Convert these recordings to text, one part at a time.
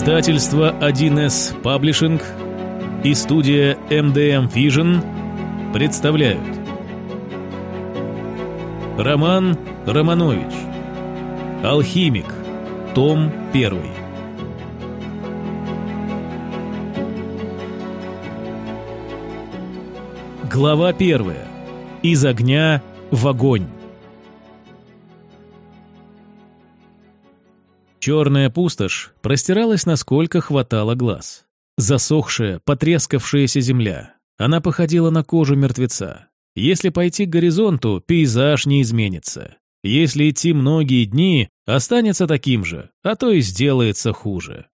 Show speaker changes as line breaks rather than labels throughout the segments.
Издательство 1С Паблишинг и студия MDM Vision представляют. Роман Романович. Алхимик. Том 1 Глава 1 Из огня в огонь Черная пустошь простиралась насколько хватало глаз. Засохшая, потрескавшаяся земля. Она походила на кожу мертвеца. Если пойти к горизонту, пейзаж не изменится. Если идти многие дни, останется таким же, а то и сделается хуже.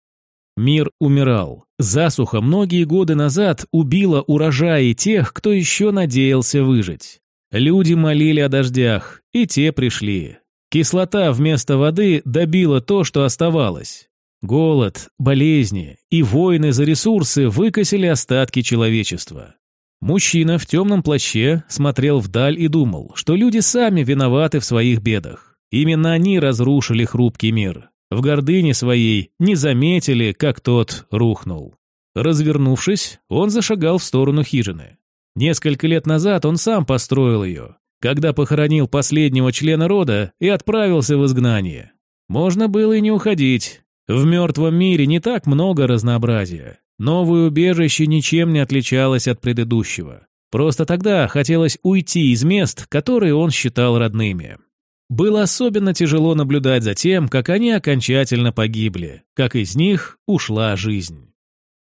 Мир умирал. Засуха многие годы назад убила урожаи тех, кто еще надеялся выжить. Люди молили о дождях, и те пришли. Кислота вместо воды добила то, что оставалось. Голод, болезни и войны за ресурсы выкосили остатки человечества. Мужчина в темном плаще смотрел вдаль и думал, что люди сами виноваты в своих бедах. Именно они разрушили хрупкий мир. В гордыне своей не заметили, как тот рухнул. Развернувшись, он зашагал в сторону хижины. Несколько лет назад он сам построил ее, когда похоронил последнего члена рода и отправился в изгнание. Можно было и не уходить. В мертвом мире не так много разнообразия. Новое убежище ничем не отличалось от предыдущего. Просто тогда хотелось уйти из мест, которые он считал родными. Было особенно тяжело наблюдать за тем, как они окончательно погибли, как из них ушла жизнь.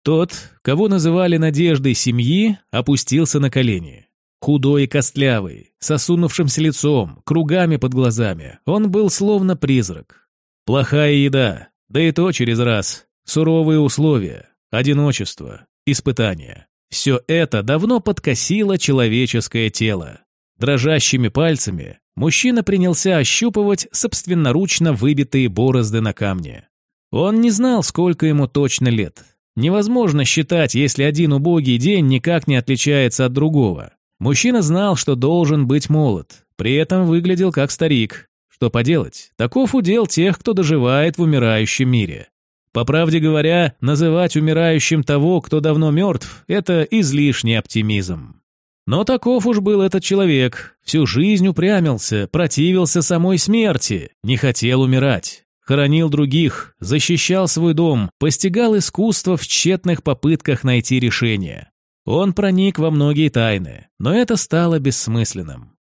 Тот, кого называли надеждой семьи, опустился на колени. Худой и костлявый, с осунувшимся лицом, кругами под глазами, он был словно призрак. Плохая еда, да и то через раз. Суровые условия, одиночество, испытания. Все это давно подкосило человеческое тело. Дрожащими пальцами мужчина принялся ощупывать собственноручно выбитые борозды на камне. Он не знал, сколько ему точно лет. Невозможно считать, если один убогий день никак не отличается от другого. Мужчина знал, что должен быть молод, при этом выглядел как старик. Что поделать, таков удел тех, кто доживает в умирающем мире. По правде говоря, называть умирающим того, кто давно мертв, это излишний оптимизм. Но таков уж был этот человек, всю жизнь упрямился, противился самой смерти, не хотел умирать. Хоронил других, защищал свой дом, постигал искусство в тщетных попытках найти решение. Он проник во многие тайны, но это стало бессмысленным.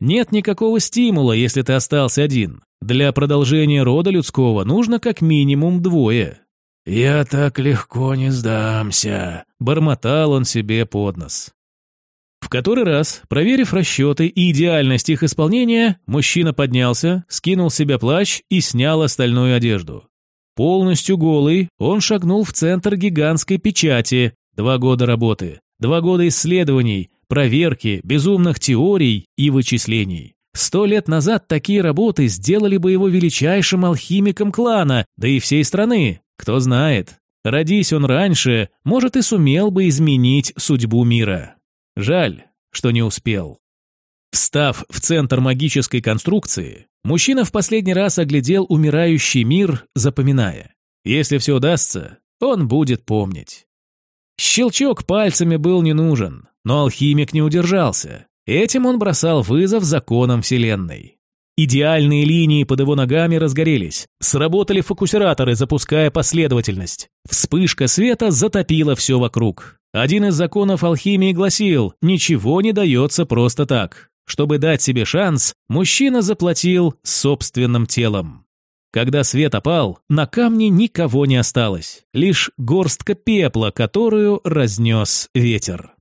Нет никакого стимула, если ты остался один. Для продолжения рода людского нужно как минимум двое. «Я так легко не сдамся», — бормотал он себе под нос. В который раз, проверив расчеты и идеальность их исполнения, мужчина поднялся, скинул с себя плащ и снял остальную одежду. Полностью голый, он шагнул в центр гигантской печати, Два года работы, два года исследований, проверки, безумных теорий и вычислений. Сто лет назад такие работы сделали бы его величайшим алхимиком клана, да и всей страны. Кто знает. Родись он раньше, может и сумел бы изменить судьбу мира. Жаль, что не успел. Встав в центр магической конструкции, мужчина в последний раз оглядел умирающий мир, запоминая. Если все удастся, он будет помнить. Щелчок пальцами был не нужен, но алхимик не удержался. Этим он бросал вызов законам Вселенной. Идеальные линии под его ногами разгорелись. Сработали фокусираторы, запуская последовательность. Вспышка света затопила все вокруг. Один из законов алхимии гласил «ничего не дается просто так». Чтобы дать себе шанс, мужчина заплатил собственным телом. Когда свет опал, на камне никого не осталось, лишь горстка пепла, которую разнес ветер.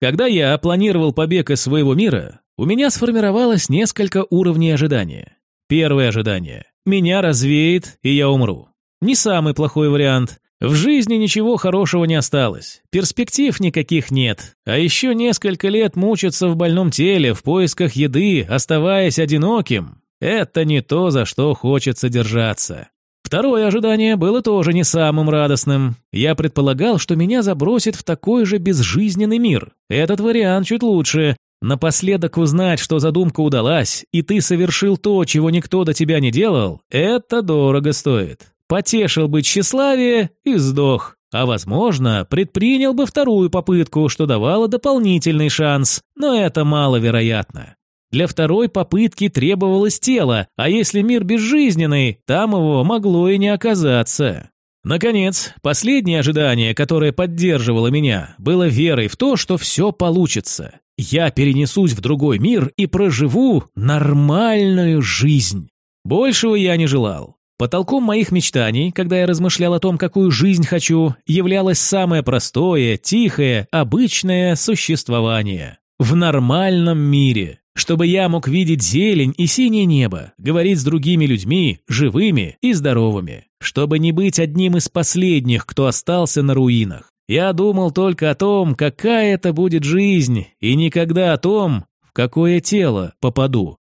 Когда я планировал побег из своего мира, у меня сформировалось несколько уровней ожидания. Первое ожидание – меня развеет, и я умру. Не самый плохой вариант. В жизни ничего хорошего не осталось, перспектив никаких нет, а еще несколько лет мучиться в больном теле в поисках еды, оставаясь одиноким, это не то, за что хочется держаться. Второе ожидание было тоже не самым радостным. Я предполагал, что меня забросит в такой же безжизненный мир. Этот вариант чуть лучше. Напоследок узнать, что задумка удалась, и ты совершил то, чего никто до тебя не делал, это дорого стоит. потешил бы тщеславие и сдох. А возможно, предпринял бы вторую попытку, что давало дополнительный шанс, но это маловероятно. Для второй попытки требовалось тело, а если мир безжизненный, там его могло и не оказаться. Наконец, последнее ожидание, которое поддерживало меня, было верой в то, что все получится. Я перенесусь в другой мир и проживу нормальную жизнь. Большего я не желал. Потолком моих мечтаний, когда я размышлял о том, какую жизнь хочу, являлось самое простое, тихое, обычное существование. В нормальном мире. Чтобы я мог видеть зелень и синее небо, говорить с другими людьми, живыми и здоровыми. Чтобы не быть одним из последних, кто остался на руинах. Я думал только о том, какая это будет жизнь, и никогда о том, в какое тело попаду.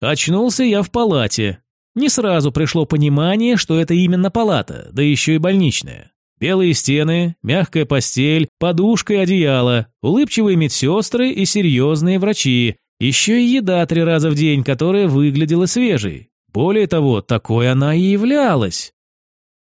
Очнулся я в палате, не сразу пришло понимание, что это именно палата, да еще и больничная. Белые стены, мягкая постель, подушка и одеяло, улыбчивые медсестры и серьезные врачи, еще и еда три раза в день, которая выглядела свежей. Более того, такой она и являлась.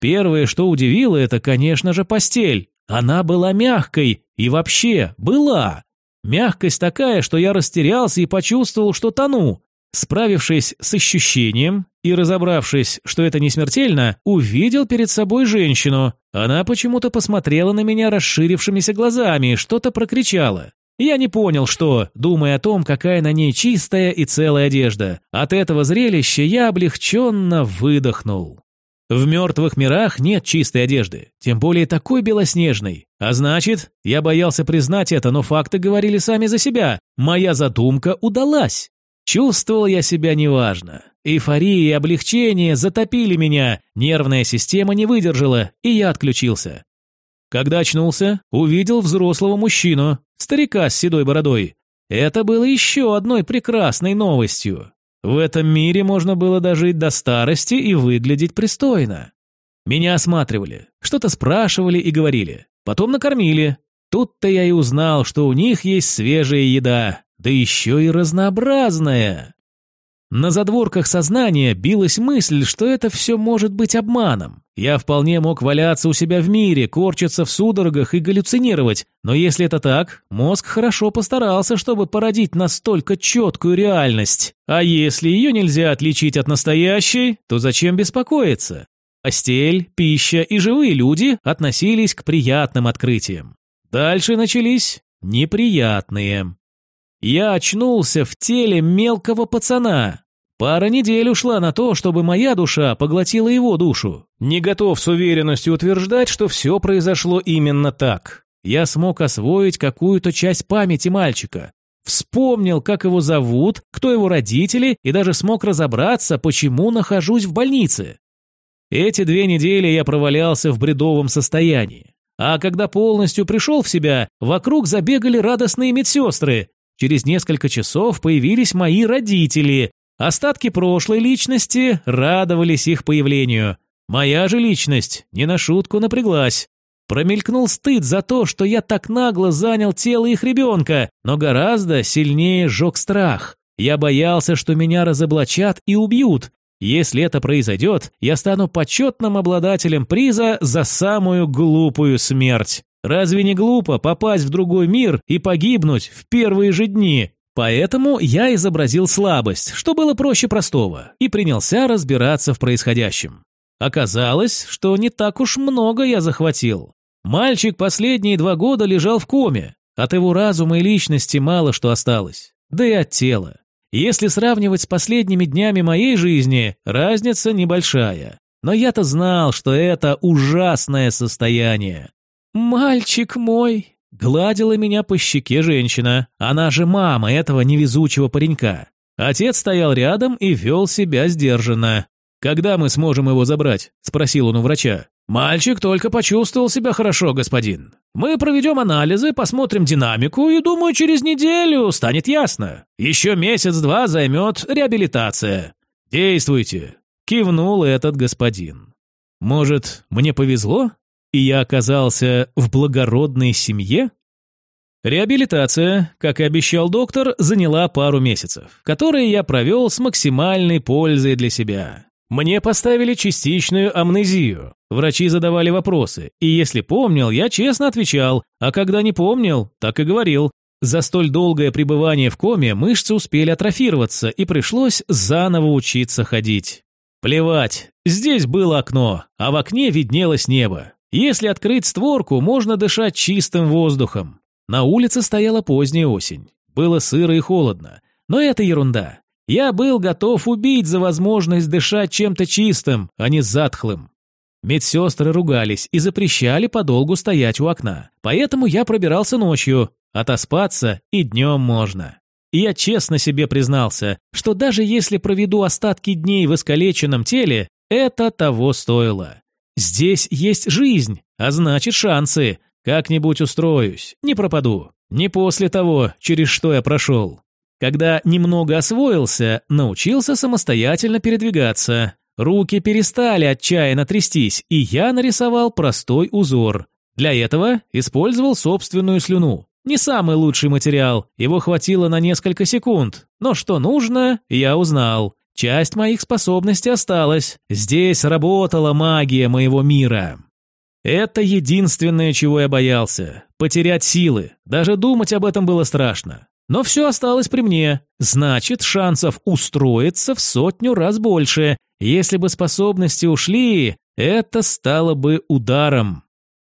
Первое, что удивило, это, конечно же, постель. Она была мягкой и вообще была. Мягкость такая, что я растерялся и почувствовал, что тону. Справившись с ощущением и разобравшись, что это не смертельно, увидел перед собой женщину. Она почему-то посмотрела на меня расширившимися глазами и что-то прокричала. Я не понял, что, думая о том, какая на ней чистая и целая одежда. От этого зрелища я облегченно выдохнул. В мертвых мирах нет чистой одежды, тем более такой белоснежной. А значит, я боялся признать это, но факты говорили сами за себя. Моя задумка удалась. Чувствовал я себя неважно. Эйфория и облегчение затопили меня, нервная система не выдержала, и я отключился. Когда очнулся, увидел взрослого мужчину, старика с седой бородой. Это было еще одной прекрасной новостью. В этом мире можно было дожить до старости и выглядеть пристойно. Меня осматривали, что-то спрашивали и говорили. Потом накормили. Тут-то я и узнал, что у них есть свежая еда, да еще и разнообразная. На задворках сознания билась мысль, что это все может быть обманом. Я вполне мог валяться у себя в мире, корчиться в судорогах и галлюцинировать, но если это так, мозг хорошо постарался, чтобы породить настолько четкую реальность. А если ее нельзя отличить от настоящей, то зачем беспокоиться? Постель, пища и живые люди относились к приятным открытиям. Дальше начались неприятные. Я очнулся в теле мелкого пацана. Пара недель ушла на то, чтобы моя душа поглотила его душу. Не готов с уверенностью утверждать, что все произошло именно так. Я смог освоить какую-то часть памяти мальчика. Вспомнил, как его зовут, кто его родители, и даже смог разобраться, почему нахожусь в больнице. Эти две недели я провалялся в бредовом состоянии. А когда полностью пришел в себя, вокруг забегали радостные медсестры, Через несколько часов появились мои родители. Остатки прошлой личности радовались их появлению. Моя же личность не на шутку напряглась. Промелькнул стыд за то, что я так нагло занял тело их ребенка, но гораздо сильнее жег страх. Я боялся, что меня разоблачат и убьют. Если это произойдет, я стану почетным обладателем приза за самую глупую смерть. Разве не глупо попасть в другой мир и погибнуть в первые же дни? Поэтому я изобразил слабость, что было проще простого, и принялся разбираться в происходящем. Оказалось, что не так уж много я захватил. Мальчик последние два года лежал в коме. От его разума и личности мало что осталось. Да и от тела. Если сравнивать с последними днями моей жизни, разница небольшая. Но я-то знал, что это ужасное состояние. «Мальчик мой!» — гладила меня по щеке женщина. Она же мама этого невезучего паренька. Отец стоял рядом и вел себя сдержанно. «Когда мы сможем его забрать?» — спросил он у врача. «Мальчик только почувствовал себя хорошо, господин. Мы проведем анализы, посмотрим динамику, и, думаю, через неделю станет ясно. Еще месяц-два займет реабилитация. Действуйте!» — кивнул этот господин. «Может, мне повезло?» И я оказался в благородной семье? Реабилитация, как и обещал доктор, заняла пару месяцев, которые я провел с максимальной пользой для себя. Мне поставили частичную амнезию. Врачи задавали вопросы, и если помнил, я честно отвечал, а когда не помнил, так и говорил. За столь долгое пребывание в коме мышцы успели атрофироваться, и пришлось заново учиться ходить. Плевать, здесь было окно, а в окне виднелось небо. Если открыть створку, можно дышать чистым воздухом. На улице стояла поздняя осень. Было сыро и холодно. Но это ерунда. Я был готов убить за возможность дышать чем-то чистым, а не затхлым. Медсестры ругались и запрещали подолгу стоять у окна. Поэтому я пробирался ночью. Отоспаться и днем можно. И я честно себе признался, что даже если проведу остатки дней в искалеченном теле, это того стоило. Здесь есть жизнь, а значит шансы. Как-нибудь устроюсь, не пропаду. Не после того, через что я прошел. Когда немного освоился, научился самостоятельно передвигаться. Руки перестали отчаянно трястись, и я нарисовал простой узор. Для этого использовал собственную слюну. Не самый лучший материал, его хватило на несколько секунд, но что нужно, я узнал. Часть моих способностей осталась. Здесь работала магия моего мира. Это единственное, чего я боялся. Потерять силы. Даже думать об этом было страшно. Но все осталось при мне. Значит, шансов устроиться в сотню раз больше. Если бы способности ушли, это стало бы ударом.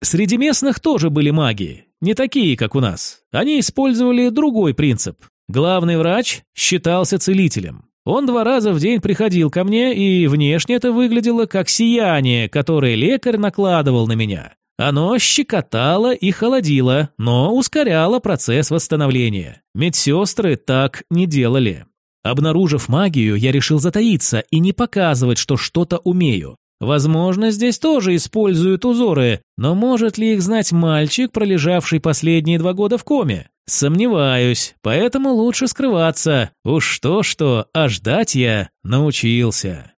Среди местных тоже были маги. Не такие, как у нас. Они использовали другой принцип. Главный врач считался целителем. Он два раза в день приходил ко мне, и внешне это выглядело как сияние, которое лекарь накладывал на меня. Оно щекотало и холодило, но ускоряло процесс восстановления. Медсестры так не делали. Обнаружив магию, я решил затаиться и не показывать, что что-то умею. Возможно, здесь тоже используют узоры, но может ли их знать мальчик, пролежавший последние два года в коме? Сомневаюсь, поэтому лучше скрываться. Уж что-что, а ждать я научился.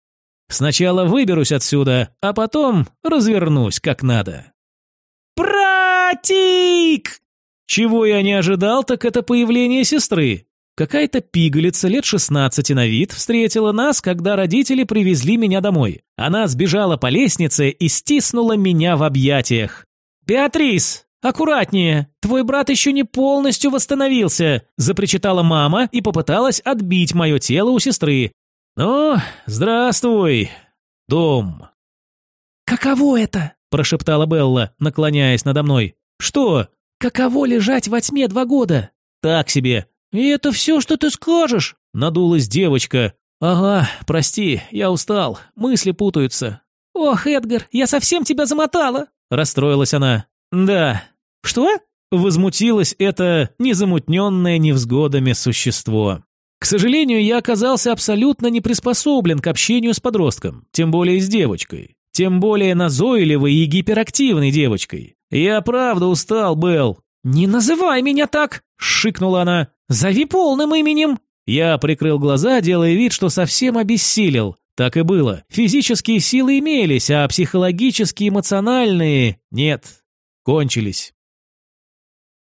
Сначала выберусь отсюда, а потом развернусь как надо. «Братик!» Чего я не ожидал, так это появление сестры. Какая-то пигалица лет 16 на вид встретила нас, когда родители привезли меня домой. Она сбежала по лестнице и стиснула меня в объятиях. «Беатрис, аккуратнее, твой брат еще не полностью восстановился», запричитала мама и попыталась отбить мое тело у сестры. «Ну, здравствуй, дом».
«Каково это?» – прошептала Белла, наклоняясь надо мной.
«Что?»
«Каково лежать во тьме два года?»
«Так себе.
«И это все, что ты скажешь?»
– надулась девочка. «Ага, прости, я устал, мысли путаются».
«Ох, Эдгар, я совсем тебя замотала!»
– расстроилась она. «Да».
«Что?»
– возмутилось это незамутненное невзгодами существо. К сожалению, я оказался абсолютно не приспособлен к общению с подростком, тем более с девочкой. Тем более назойливой и гиперактивной девочкой. Я правда устал, Белл.
«Не называй меня так!» – шикнула она. «Зови полным именем!»
Я прикрыл глаза, делая вид, что совсем обессилел. Так и было. Физические силы имелись, а психологические, эмоциональные – нет. Кончились.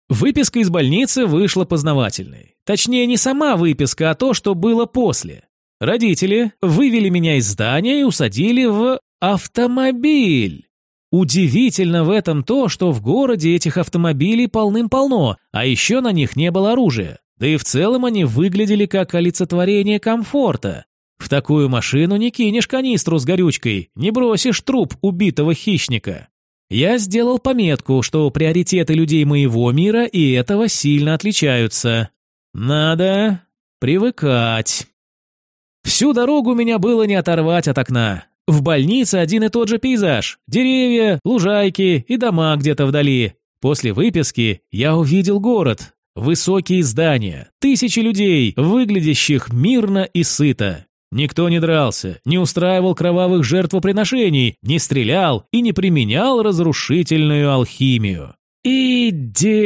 Выписка из больницы вышла познавательной. Точнее, не сама выписка, а то, что было после. Родители вывели меня из здания и усадили в автомобиль. Удивительно в этом то, что в городе этих автомобилей полным-полно, а еще на них не было оружия. Да и в целом они выглядели как олицетворение комфорта. В такую машину не кинешь канистру с горючкой, не бросишь труп убитого хищника. Я сделал пометку, что приоритеты людей моего мира и этого сильно отличаются. Надо привыкать. Всю дорогу меня было не оторвать от окна. В больнице один и тот же пейзаж. Деревья, лужайки и дома где-то вдали. После выписки я увидел город. Высокие здания, тысячи людей, выглядящих мирно и сыто. Никто не дрался, не устраивал кровавых жертвоприношений, не стрелял и не применял разрушительную алхимию. Идеально!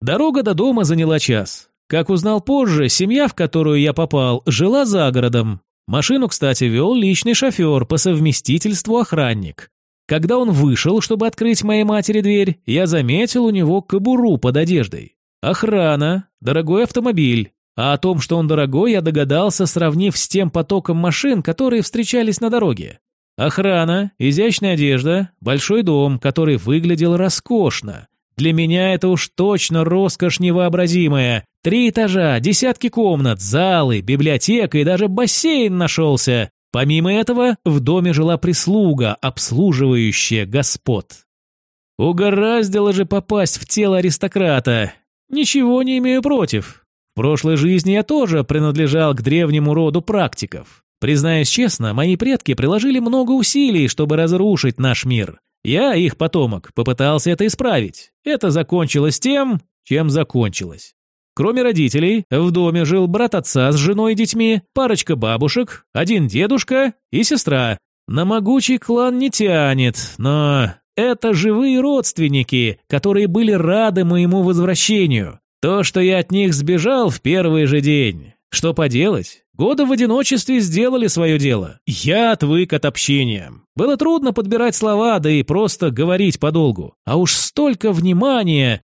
Дорога до дома заняла час. Как узнал позже, семья, в которую я попал, жила за городом. Машину, кстати, вел личный шофер, по совместительству охранник. Когда он вышел, чтобы открыть моей матери дверь, я заметил у него кобуру под одеждой. Охрана, дорогой автомобиль. А о том, что он дорогой, я догадался, сравнив с тем потоком машин, которые встречались на дороге. Охрана, изящная одежда, большой дом, который выглядел роскошно. Для меня это уж точно роскошь невообразимая. Три этажа, десятки комнат, залы, библиотека и даже бассейн нашелся. Помимо этого, в доме жила прислуга, обслуживающая господ. Угораздило же попасть в тело аристократа. Ничего не имею против. В прошлой жизни я тоже принадлежал к древнему роду практиков. Признаюсь честно, мои предки приложили много усилий, чтобы разрушить наш мир. Я, их потомок, попытался это исправить. Это закончилось тем, чем закончилось. Кроме родителей, в доме жил брат отца с женой и детьми, парочка бабушек, один дедушка и сестра. На могучий клан не тянет, но это живые родственники, которые были рады моему возвращению. То, что я от них сбежал в первый же день. Что поделать? Годы в одиночестве сделали свое дело. Я отвык от общения. Было трудно подбирать слова, да и просто говорить подолгу. А уж столько внимания...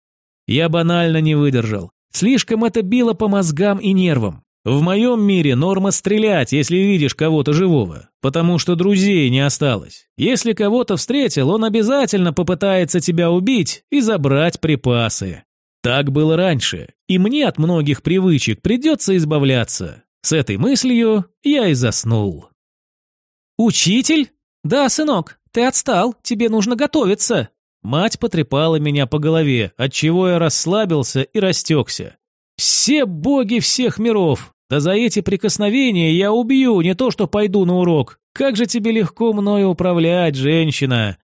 Я банально не выдержал. Слишком это било по мозгам и нервам. В моем мире норма стрелять, если видишь кого-то живого, потому что друзей не осталось. Если кого-то встретил, он обязательно попытается тебя убить и забрать припасы. Так было раньше, и мне от многих привычек придется избавляться. С этой мыслью я и заснул.
«Учитель? Да, сынок, ты отстал, тебе нужно готовиться».
Мать потрепала меня по голове, отчего я расслабился и растекся. «Все боги всех миров! Да за эти прикосновения я убью, не то что пойду на урок. Как же тебе легко мною управлять, женщина!»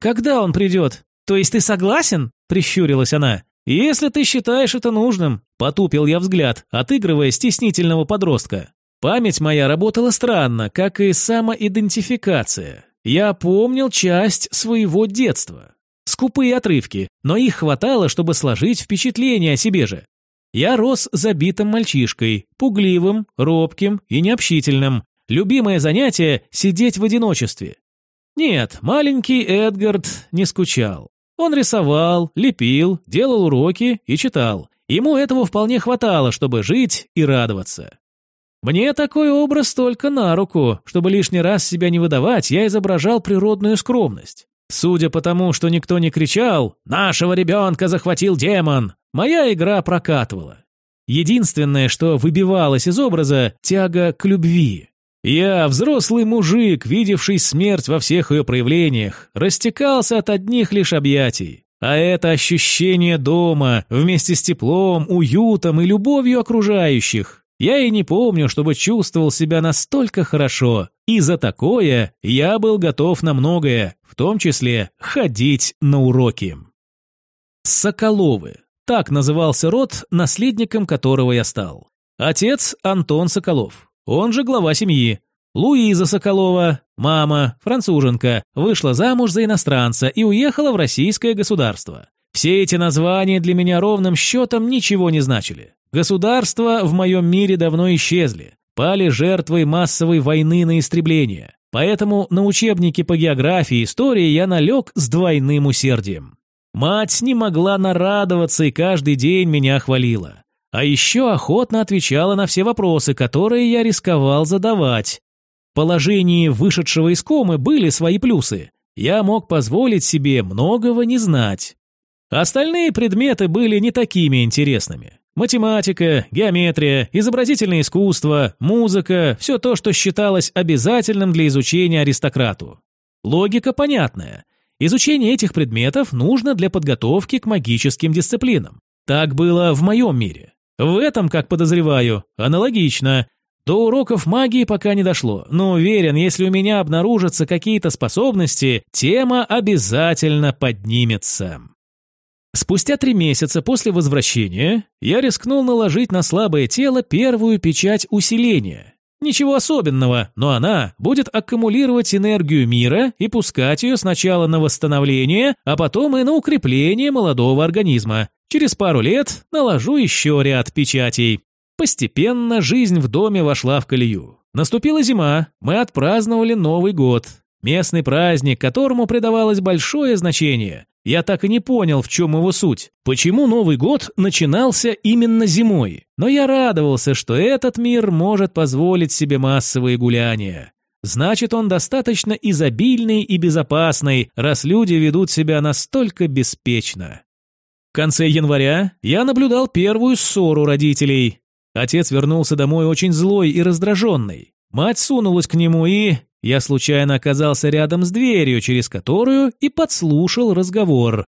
«Когда он придет? То есть ты согласен?» – прищурилась она.
«Если ты считаешь это нужным», – потупил я взгляд, отыгрывая стеснительного подростка. Память моя работала странно, как и самоидентификация. Я помнил часть своего детства. Скупые отрывки, но их хватало, чтобы сложить впечатление о себе же. Я рос забитым мальчишкой, пугливым, робким и необщительным. Любимое занятие – сидеть в одиночестве. Нет, маленький Эдгард не скучал. Он рисовал, лепил, делал уроки и читал. Ему этого вполне хватало, чтобы жить и радоваться. Мне такой образ только на руку. Чтобы лишний раз себя не выдавать, я изображал природную скромность. Судя по тому, что никто не кричал «Нашего ребенка захватил демон!», моя игра прокатывала. Единственное, что выбивалось из образа – тяга к любви. Я, взрослый мужик, видевший смерть во всех ее проявлениях, растекался от одних лишь объятий. А это ощущение дома, вместе с теплом, уютом и любовью окружающих. Я и не помню, чтобы чувствовал себя настолько хорошо. И за такое я был готов на многое, в том числе ходить на уроки. Соколовы. Так назывался род, наследником которого я стал. Отец Антон Соколов. Он же глава семьи. Луиза Соколова, мама, француженка, вышла замуж за иностранца и уехала в российское государство. Все эти названия для меня ровным счетом ничего не значили. Государства в моем мире давно исчезли, пали жертвой массовой войны на истребление. Поэтому на учебнике по географии и истории я налег с двойным усердием. Мать не могла нарадоваться и каждый день меня хвалила. А еще охотно отвечала на все вопросы, которые я рисковал задавать. В положении вышедшего из комы были свои плюсы. Я мог позволить себе многого не знать. Остальные предметы были не такими интересными. Математика, геометрия, изобразительное искусство, музыка – все то, что считалось обязательным для изучения аристократу. Логика понятная. Изучение этих предметов нужно для подготовки к магическим дисциплинам. Так было в моем мире. В этом, как подозреваю, аналогично. До уроков магии пока не дошло, но уверен, если у меня обнаружатся какие-то способности, тема обязательно поднимется. Спустя три месяца после возвращения я рискнул наложить на слабое тело первую печать усиления. Ничего особенного, но она будет аккумулировать энергию мира и пускать ее сначала на восстановление, а потом и на укрепление молодого организма. Через пару лет наложу еще ряд печатей. Постепенно жизнь в доме вошла в колею. Наступила зима, мы отпраздновали Новый год. Местный праздник, которому придавалось большое значение. Я так и не понял, в чем его суть. Почему Новый год начинался именно зимой? Но я радовался, что этот мир может позволить себе массовые гуляния. Значит, он достаточно изобильный и безопасный, раз люди ведут себя настолько беспечно. В конце января я наблюдал первую ссору родителей. Отец вернулся домой очень злой и раздраженный. Мать сунулась к нему и... Я случайно оказался рядом с дверью, через которую и подслушал разговор.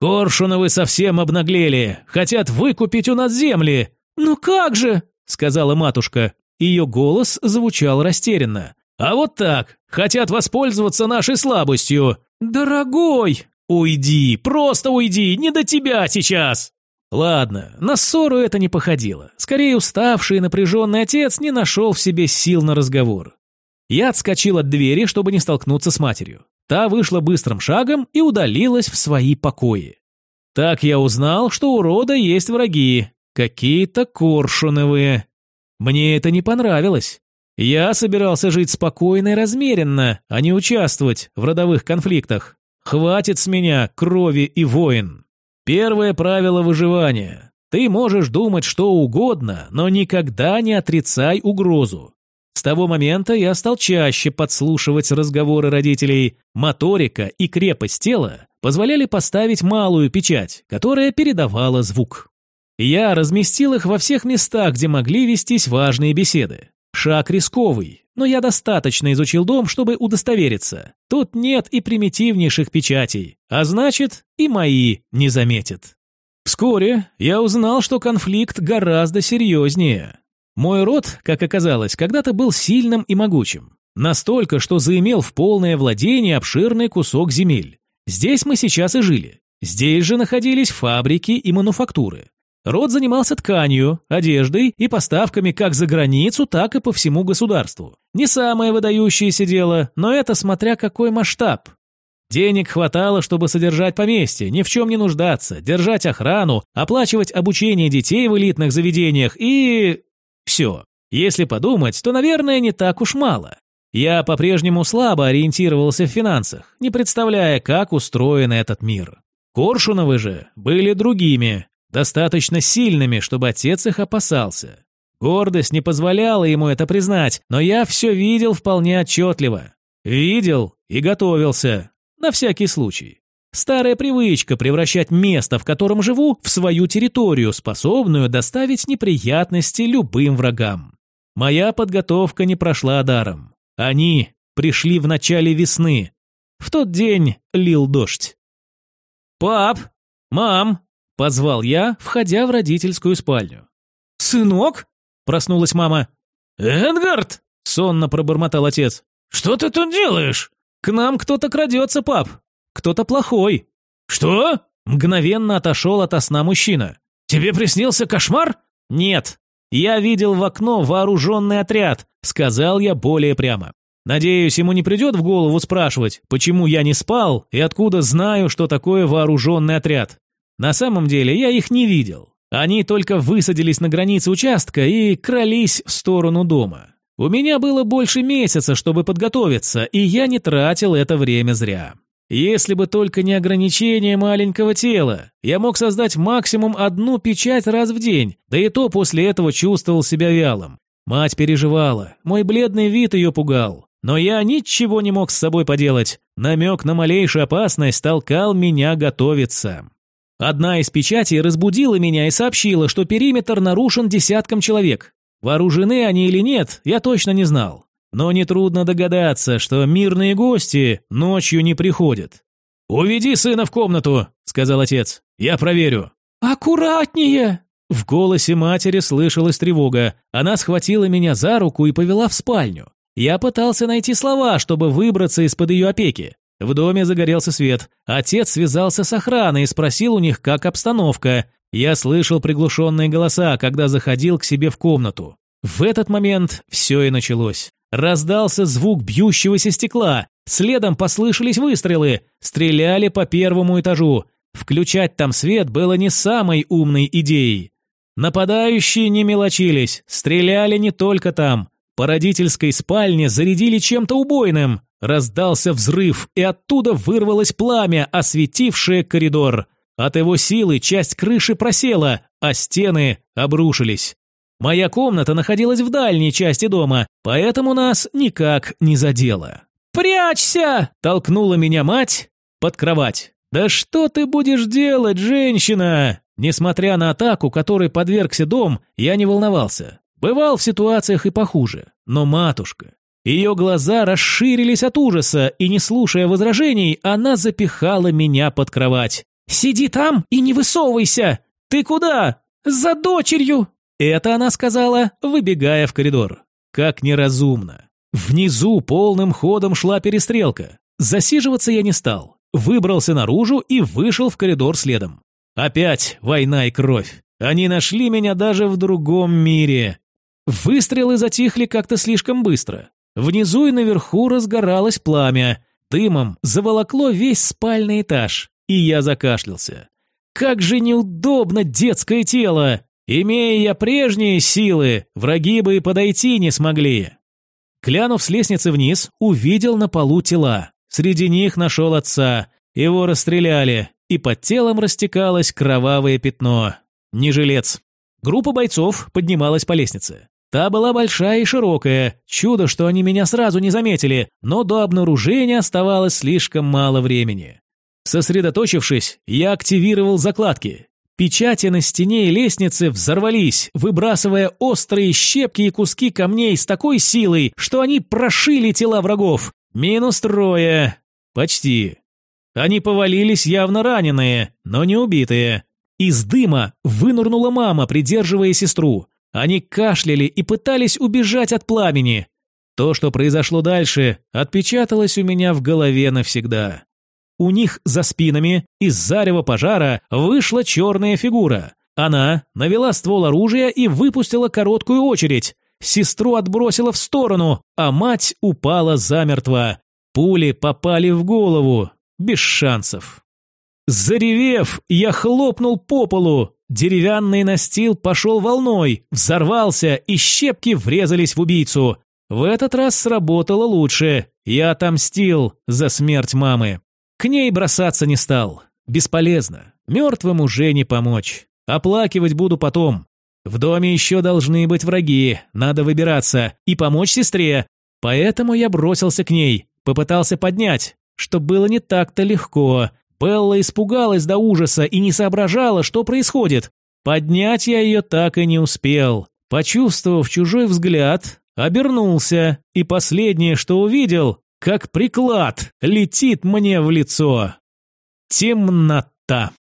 «Коршуновы совсем обнаглели, хотят выкупить у нас земли».
«Ну как же?»
— сказала матушка. Ее голос звучал растерянно. «А вот так, хотят воспользоваться нашей слабостью».
«Дорогой!»
«Уйди, просто уйди, не до тебя сейчас!» Ладно, на ссору это не походило. Скорее, уставший и напряженный отец не нашел в себе сил на разговор. Я отскочил от двери, чтобы не столкнуться с матерью. Та вышла быстрым шагом и удалилась в свои покои. Так я узнал, что у рода есть враги, какие-то коршуновые. Мне это не понравилось. Я собирался жить спокойно и размеренно, а не участвовать в родовых конфликтах. Хватит с меня крови и войн. Первое правило выживания. Ты можешь думать что угодно, но никогда не отрицай угрозу. С того момента я стал чаще подслушивать разговоры родителей. Моторика и крепость тела позволяли поставить малую печать, которая передавала звук. Я разместил их во всех местах, где могли вестись важные беседы. Шаг рисковый, но я достаточно изучил дом, чтобы удостовериться. Тут нет и примитивнейших печатей, а значит, и мои не заметят. Вскоре я узнал, что конфликт гораздо серьезнее. Мой род, как оказалось, когда-то был сильным и могучим. Настолько, что заимел в полное владение обширный кусок земель. Здесь мы сейчас и жили. Здесь же находились фабрики и мануфактуры. Род занимался тканью, одеждой и поставками как за границу, так и по всему государству. Не самое выдающееся дело, но это смотря какой масштаб. Денег хватало, чтобы содержать поместье, ни в чем не нуждаться, держать охрану, оплачивать обучение детей в элитных заведениях и... все. Если подумать, то, наверное, не так уж мало. Я по-прежнему слабо ориентировался в финансах, не представляя, как устроен этот мир. Коршуновы же были другими, достаточно сильными, чтобы отец их опасался. Гордость не позволяла ему это признать, но я все видел вполне отчетливо. Видел и готовился. На всякий случай. Старая привычка превращать место, в котором живу, в свою территорию, способную доставить неприятности любым врагам. Моя подготовка не прошла даром. Они пришли в начале весны. В тот день лил дождь. «Пап! Мам!» Позвал я, входя в родительскую спальню.
«Сынок?» – проснулась мама.
«Эдгард!» – сонно пробормотал отец. «Что ты тут делаешь?»
«К нам кто-то крадется, пап. Кто-то плохой».
«Что?» – мгновенно отошел от сна мужчина. «Тебе приснился кошмар?»
«Нет. Я видел в окно вооруженный отряд», – сказал я более прямо. Надеюсь, ему не придет в голову спрашивать, почему я не спал и откуда знаю, что такое вооруженный отряд. На самом деле я их не видел. Они только высадились на границе участка и крались в сторону дома. У меня было больше месяца, чтобы подготовиться, и я не тратил это время зря. Если бы только не ограничение маленького тела, я мог создать максимум одну печать раз в день, да и то после этого чувствовал себя вялым. Мать переживала, мой бледный вид ее пугал. Но я ничего не мог с собой поделать. Намек на малейшую опасность толкал меня готовиться. Одна из печатей разбудила меня и сообщила, что периметр нарушен десятком человек. Вооружены они или нет, я точно не знал. Но нетрудно догадаться, что мирные гости ночью не приходят. «Уведи сына в комнату», — сказал отец. «Я проверю». «Аккуратнее!»
В голосе матери слышалась тревога. Она схватила меня за руку и повела в спальню. Я пытался найти слова, чтобы выбраться из-под ее опеки. В доме загорелся свет. Отец связался с охраной и спросил у них, как обстановка. Я слышал приглушенные голоса, когда заходил к себе в комнату. В этот момент все и началось. Раздался звук бьющегося стекла. Следом послышались выстрелы. Стреляли по первому этажу. Включать там свет было не самой умной идеей. Нападающие не мелочились. Стреляли не только там. По родительской спальне зарядили чем-то убойным. Раздался взрыв, и оттуда вырвалось пламя, осветившее коридор. От его силы часть крыши просела, а стены обрушились. Моя комната находилась в дальней части дома, поэтому нас никак не задело. «Прячься!» – толкнула меня мать под кровать. «Да что ты будешь делать, женщина?» Несмотря на атаку, которой подвергся дом, я не волновался. Бывал в ситуациях и похуже. Но матушка... Ее глаза расширились от ужаса, и, не слушая возражений, она запихала меня под кровать. «Сиди там и не высовывайся! Ты куда? За дочерью!» Это она сказала, выбегая в коридор. Как неразумно. Внизу полным ходом шла перестрелка. Засиживаться я не стал. Выбрался наружу и вышел в коридор следом. Опять война и кровь. Они нашли меня даже в другом мире. Выстрелы затихли как-то слишком быстро. Внизу и наверху разгоралось пламя. Дымом заволокло весь спальный этаж, и я закашлялся. Как же неудобно детское тело! Имея я прежние силы, враги бы и подойти не смогли. Клянув с лестницы вниз, увидел на полу тела. Среди них нашел отца. Его расстреляли, и под телом растекалось кровавое пятно. Не жилец. Группа бойцов поднималась по лестнице. Та была большая и широкая. Чудо, что они меня сразу не заметили, но до обнаружения оставалось слишком мало времени. Сосредоточившись, я активировал закладки. Печати на стене и лестнице взорвались, выбрасывая острые щепки и куски камней с такой силой, что они прошили тела врагов. Минус трое. Почти. Они повалились явно раненые, но не убитые. Из дыма вынырнула мама, придерживая сестру. Они кашляли и пытались убежать от пламени. То, что произошло дальше, отпечаталось у меня в голове навсегда. У них за спинами из зарева пожара вышла черная фигура. Она навела ствол оружия и выпустила короткую очередь. Сестру отбросила в сторону, а мать упала замертво. Пули попали в голову. Без шансов. Заревев, я хлопнул по полу. Деревянный настил пошел волной, взорвался, и щепки врезались в убийцу. В этот раз сработало лучше. Я отомстил за смерть мамы. К ней бросаться не стал. Бесполезно. Мертвым уже не помочь. Оплакивать буду потом. В доме еще должны быть враги, надо выбираться и помочь сестре. Поэтому я бросился к ней, попытался поднять, что было не так-то легко. Белла испугалась до ужаса и не соображала, что происходит. Поднять я ее так и не успел. Почувствовав чужой взгляд, обернулся, и последнее, что увидел, как приклад летит мне в лицо. Темнота.